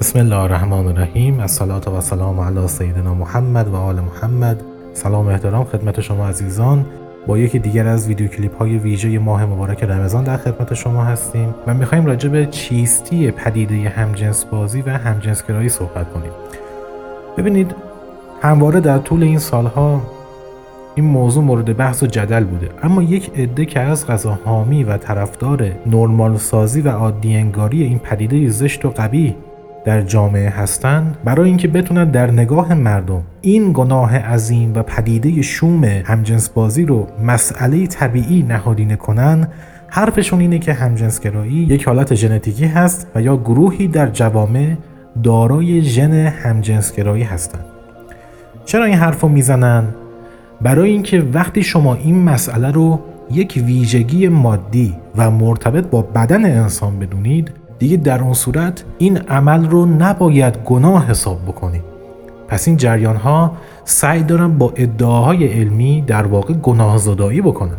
بسم الله الرحمن الرحیم. الصلاة و سلام علی سیدنا محمد و آل محمد. سلام و احترام خدمت شما عزیزان. با یکی دیگر از ویدیو کلیپ های ویژه ماه مبارک رمضان در خدمت شما هستیم و می‌خوایم راجع به چیستی پدیده همجنس بازی و همجنسگرایی صحبت کنیم. ببینید همواره در طول این سالها این موضوع مورد بحث و جدل بوده. اما یک عده که از غذا حامی و طرفدار نرمال سازی و عادی انگاری این پدیده زشت و قبیح در جامعه هستند برای اینکه بتونن در نگاه مردم این گناه عظیم و پدیده شوم همجنس بازی رو مسئله طبیعی نهادینه کنن حرفشون اینه که همجنسگرایی یک حالت ژنتیکی هست و یا گروهی در جوامع دارای ژن همجنسگرایی هستند چرا این حرف می‌زنن؟ برای اینکه وقتی شما این مسئله رو یک ویژگی مادی و مرتبط با بدن انسان بدونید دیگه در اون صورت این عمل رو نباید گناه حساب بکنید پس این جریان ها سعی دارن با ادعاهای علمی در واقع گناه زدایی بکنن.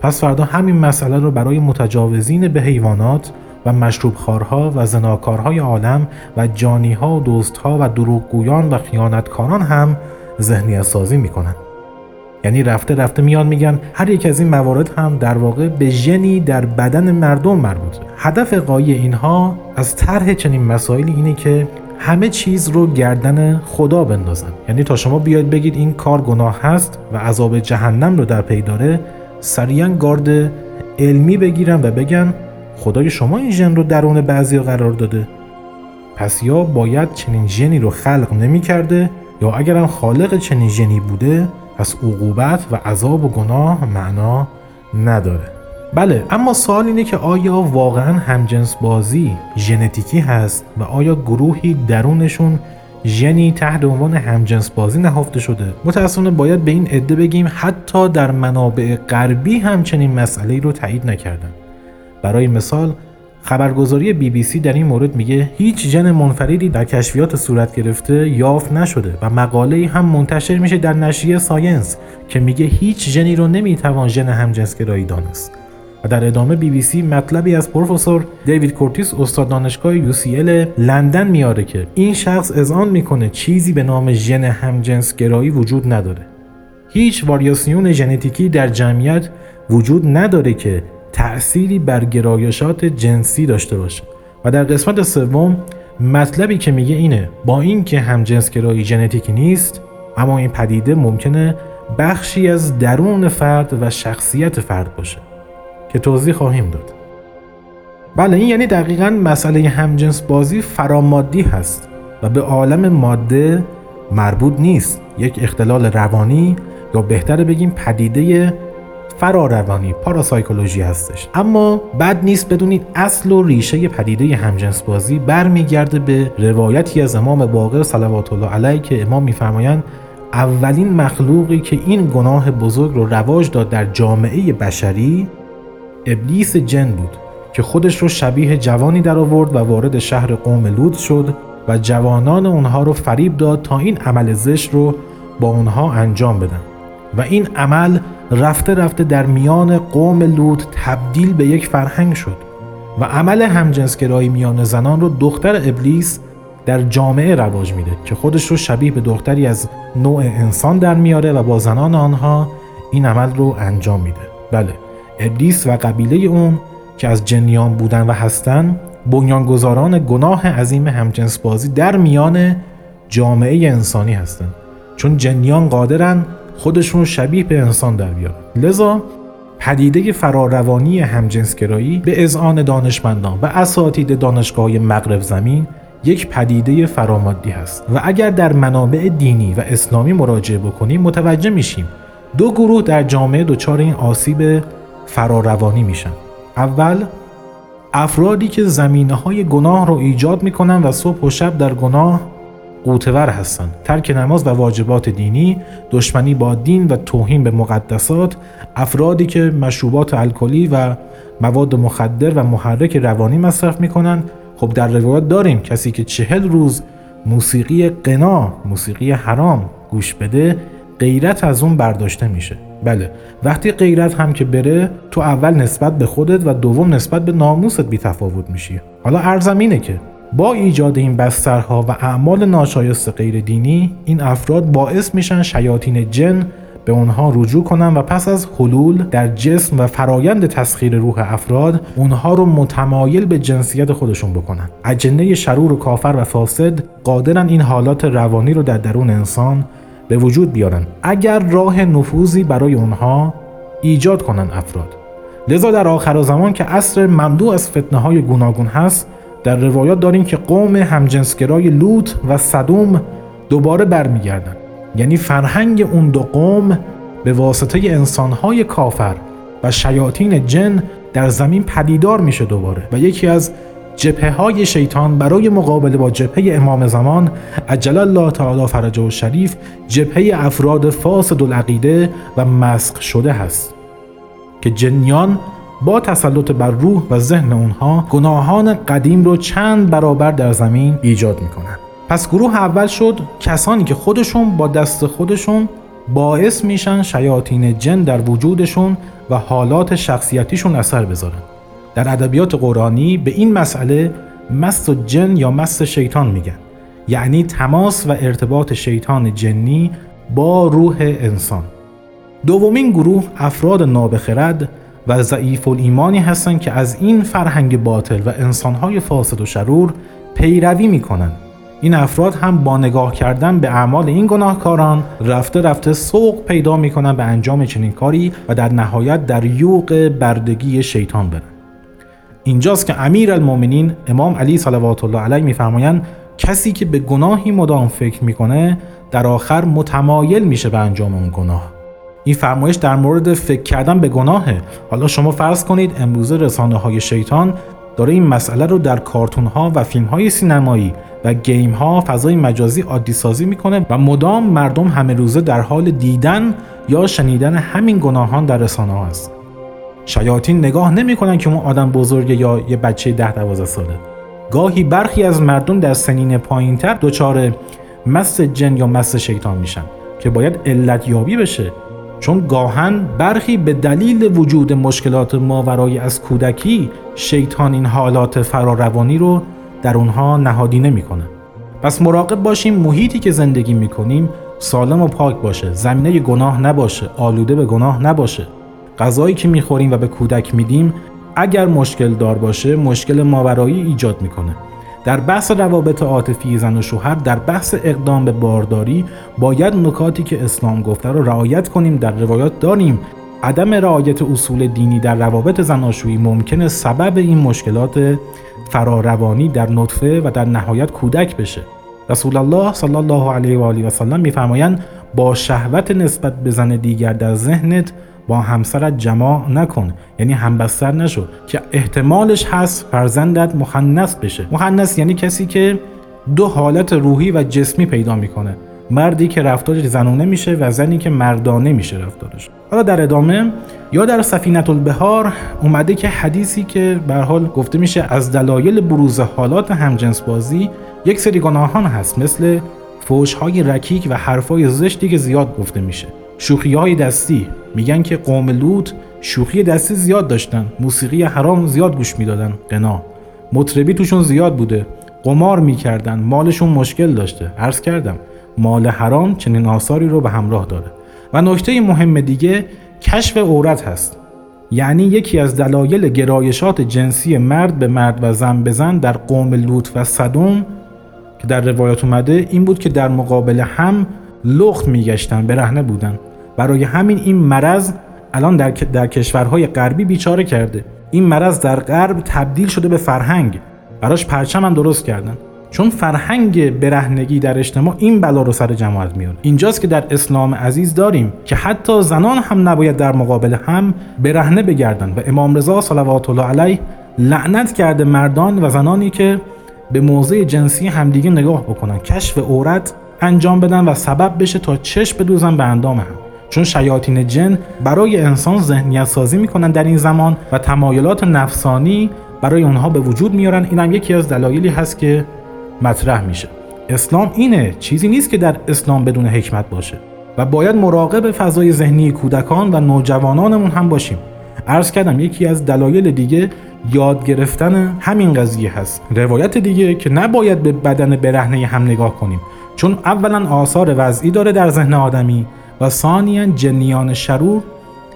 پس فردا همین مسئله رو برای متجاوزین به حیوانات و مشروب خارها و زناکارهای عالم و جانیها و دوستها و دروغگویان و خیانتکاران هم ذهنیت سازی می‌کنن. یعنی رفته رفته میان میگن هر یک از این موارد هم در واقع به ژنی در بدن مردم مربوطه هدف قایی اینها از طرح چنین مسائلی اینه که همه چیز رو گردن خدا بندازن. یعنی تا شما بیاید بگید این کار گناه هست و عذاب جهنم رو در پی داره سریعا گارد علمی بگیرن و بگن خدای شما این ژن رو درون بعضی قرار داده. پس یا باید چنین ژنی رو خلق نمی کرده یا اگرم خالق چنین ژنی بوده پس عقوبت و عذاب و گناه معنا نداره. بله اما سوال اینه که آیا واقعا همجنس بازی ژنتیکی هست و آیا گروهی درونشون ژنی تحت عنوان همجنس بازی نهفته شده؟ متاسفانه باید به این عده بگیم حتی در منابع غربی همچنین مسئله رو تایید نکردن. برای مثال خبرگزاری بی بی سی در این مورد میگه هیچ ژن منفردی در کشفیات صورت گرفته یافت نشده و مقاله هم منتشر میشه در نشریه Science که میگه هیچ ژنی رو نمی‌توان ژن همجنسگرایی دانست. و در ادامه بی بی سی مطلبی از پروفسور دیوید کورتیس استاد دانشگاه سی لندن میاره که این شخص اذعان می‌کنه چیزی به نام ژن همجنسگرایی وجود نداره. هیچ واریاسیون ژنتیکی در جمعیت وجود نداره که تأثیری بر گرایشات جنسی داشته باشه. و در قسمت سوم مطلبی که میگه اینه با اینکه همجنسگرایی ژنتیکی نیست اما این پدیده ممکنه بخشی از درون فرد و شخصیت فرد باشه. که توضیح خواهیم داد. بله این یعنی دقیقا مسئله همجنس بازی فرامادی هست و به عالم ماده مربوط نیست. یک اختلال روانی یا بهتره بگیم پدیده فراروانی پاراسایکولوژی هستش. اما بد نیست بدونید اصل و ریشه پدیده همجنس بازی برمیگرده به روایتی از امام باقر صلوات الله علیه که امام میفرمایند اولین مخلوقی که این گناه بزرگ رو رواج داد در جامعه بشری ابلیس جن بود که خودش رو شبیه جوانی در آورد و وارد شهر قوم لود شد و جوانان اونها رو فریب داد تا این عمل زشت رو با اونها انجام بدن. و این عمل رفته رفته در میان قوم لود تبدیل به یک فرهنگ شد و عمل همجنسگرایی میان زنان رو دختر ابلیس در جامعه رواج میده که خودش رو شبیه به دختری از نوع انسان در میاره و با زنان آنها این عمل رو انجام میده. بله ابلیس و قبیله اون که از جنیان بودن و هستن بنیانگذاران گناه عظیم همجنس بازی در میان جامعه انسانی هستند چون جنیان قادرن خودشون شبیه به انسان در بیارن. لذا پدیده فراروانی همجنسگرایی به اذعان دانشمندان و اساتید دانشگاه مغرب زمین یک پدیده فرامادی هست و اگر در منابع دینی و اسلامی مراجعه بکنیم متوجه میشیم دو گروه در جامعه دچار این آسیب فراروانی میشن. اول افرادی که زمینه های گناه رو ایجاد می‌کنن و صبح و شب در گناه قوتور هستند ترک نماز و واجبات دینی دشمنی با دین و توهین به مقدسات افرادی که مشروبات الکلی و مواد مخدر و محرک روانی مصرف می‌کنن خب در روایت داریم کسی که چهل روز موسیقی قنا موسیقی حرام گوش بده غیرت از اون برداشته میشه. بله وقتی غیرت هم که بره تو اول نسبت به خودت و دوم نسبت به ناموست بی تفاوت میشی. حالا ارزم اینه که با ایجاد این بسترها و اعمال ناشایست غیر دینی این افراد باعث میشن شیاطین جن به اونها رجوع کنن و پس از حلول در جسم و فرایند تسخیر روح افراد اونها رو متمایل به جنسیت خودشون بکنن. اجنه شرور و کافر و فاسد قادرن این حالات روانی رو در درون انسان به وجود بیارن. اگر راه نفوذی برای اونها ایجاد کنن افراد. لذا در آخر زمان که عصر ممدوع از فتنه های گوناگون هست در روایات داریم که قوم همجنسگرای لوط و صدوم دوباره برمیگردن. یعنی فرهنگ اون دو قوم به واسطه انسانهای کافر و شیاطین جن در زمین پدیدار میشه دوباره و یکی از جبهه های شیطان برای مقابله با جبهه امام زمان عجل الله تعالی فرجه و شریف جبهه افراد فاسد العقیده و مسخ شده هست که جنیان با تسلط بر روح و ذهن اونها گناهان قدیم رو چند برابر در زمین ایجاد می‌کنن. پس گروه اول شد کسانی که خودشون با دست خودشون باعث میشن شیاطین جن در وجودشون و حالات شخصیتیشون اثر بذارن. در ادبیات قرآنی به این مسئله مست جن یا مست شیطان میگن. یعنی تماس و ارتباط شیطان جنی با روح انسان. دومین گروه افراد نابخرد و ضعیف ایمانی هستند که از این فرهنگ باطل و انسانهای فاسد و شرور پیروی می‌کنند. این افراد هم با نگاه کردن به اعمال این گناهکاران رفته رفته سوق پیدا می‌کنن به انجام چنین کاری و در نهایت در یوق بردگی شیطان برن اینجاست که امیر المومنین امام علی صلوات الله علیه میفرمایند کسی که به گناهی مدام فکر می‌کنه در آخر متمایل میشه به انجام اون گناه. این فرمایش در مورد فکر کردن به گناهه. حالا شما فرض کنید امروزه رسانه های شیطان داره این مسئله رو در کارتون ها و فیلم های سینمایی و گیم ها فضای مجازی عادی سازی می‌کنه و مدام مردم همه روزه در حال دیدن یا شنیدن همین گناهان در رسانه ها هست. شیاطین نگاه نمی‌کنن که اون آدم بزرگه یا یه بچه ده دوازده ساله. گاهی برخی از مردم در سنین پایینتر دچار مس جن یا مس شیطان میشن که باید علت یابی بشه. چون گاهن برخی به دلیل وجود مشکلات ماورایی از کودکی شیطان این حالات فراروانی رو در اونها نهادینه می‌کنه پس مراقب باشیم محیطی که زندگی می‌کنیم سالم و پاک باشه زمینه گناه نباشه آلوده به گناه نباشه. غذایی که می‌خوریم و به کودک میدیم اگر مشکل دار باشه مشکل ماورایی ایجاد می‌کنه. در بحث روابط عاطفی زن و شوهر در بحث اقدام به بارداری باید نکاتی که اسلام گفته رو رعایت کنیم در روایات داریم عدم رعایت اصول دینی در روابط زناشویی ممکنه سبب این مشکلات فراروانی در نطفه و در نهایت کودک بشه. رسول الله صلی الله علیه و آله و سلم میفرمایند با شهوت نسبت به زن دیگر در ذهنت با همسرت جماع نکن. یعنی همبستر نشو. که احتمالش هست فرزندت مخنث بشه. مخنث یعنی کسی که دو حالت روحی و جسمی پیدا می‌کنه. مردی که رفتارش زنونه میشه و زنی که مردانه میشه رفتارش. حالا در ادامه یا در سفینت البهار اومده که حدیثی که به حال گفته میشه از دلایل بروز حالات همجنس بازی یک سری گناهان هست. مثل فوش های رکیک و حرفای زشتی که زیاد گفته میشه. شوخی های دستی. میگن که قوم لوط شوخی دستی زیاد داشتن. موسیقی حرام زیاد گوش می‌دادن. قنا. مطربی توشون زیاد بوده. قمار می‌کردن. مالشون مشکل داشته. عرض کردم مال حرام چنین آثاری رو به همراه داره. و نکته مهم دیگه کشف عورت هست. یعنی یکی از دلایل گرایشات جنسی مرد به مرد و زن به زن در قوم لوط و صدوم که در روایات اومده این بود که در مقابل هم لخت میگشتن برهنه بودن. برای همین این مرض الان در, در کشورهای غربی بیچاره کرده. این مرض در غرب تبدیل شده به فرهنگ. براش پرچم هم درست کردن. چون فرهنگ برهنگی در اجتماع این بلا رو سر جماعت میاره اینجاست که در اسلام عزیز داریم که حتی زنان هم نباید در مقابل هم برهنه بگردن. و امام رضا صلوات الله علیه لعنت کرده مردان و زنانی که به موضع جنسی همدیگه نگاه بکنن. کشف عورت انجام بدن و سبب بشه تا چشم بدوزن به اندام هم. چون شیاطین جن برای انسان ذهنیت سازی می‌کنن در این زمان و تمایلات نفسانی برای اونها به وجود میارن. این هم یکی از دلایلی هست که مطرح میشه. اسلام اینه چیزی نیست که در اسلام بدون حکمت باشه و باید مراقب فضای ذهنی کودکان و نوجوانانمون هم باشیم. عرض کردم یکی از دلایل دیگه یاد گرفتن همین قضیه هست. روایت دیگه که نباید به بدن برهنه هم نگاه کنیم. چون اولا آثار وضعی داره در ذهن آدمی و ثانیا جنیان شرور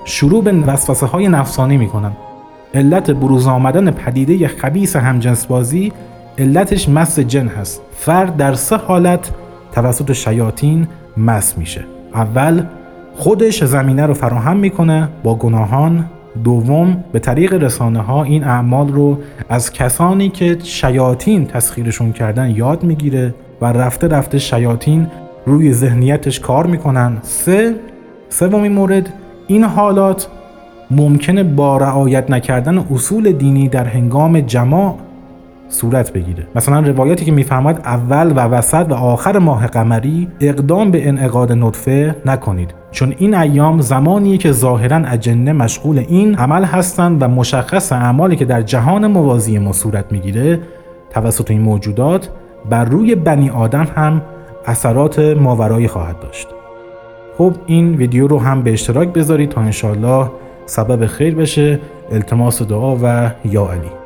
شروع به وسوسه های نفسانی می‌کنن علت بروز آمدن پدیده خبیس همجنسبازی علتش مس جن هست. فرد در سه حالت توسط شیاطین مس میشه. اول خودش زمینه رو فراهم می‌کنه با گناهان. دوم به طریق رسانه ها این اعمال رو از کسانی که شیاطین تسخیرشون کردن یاد می‌گیره و رفته رفته شیاطین روی ذهنیتش کار می‌کنن. سه سومین مورد این حالات ممکنه با رعایت نکردن اصول دینی در هنگام جماع صورت بگیره. مثلا روایتی که می‌فهمد اول و وسط و آخر ماه قمری اقدام به انعقاد نطفه نکنید. چون این ایام زمانیه که ظاهرا اجنه مشغول این عمل هستند و مشخص اعمالی که در جهان موازی ما صورت می‌گیره توسط این موجودات بر روی بنی آدم هم اثرات ماورایی خواهد داشت. خب این ویدیو رو هم به اشتراک بذارید تا انشالله سبب خیر بشه. التماس دعا و یا علی.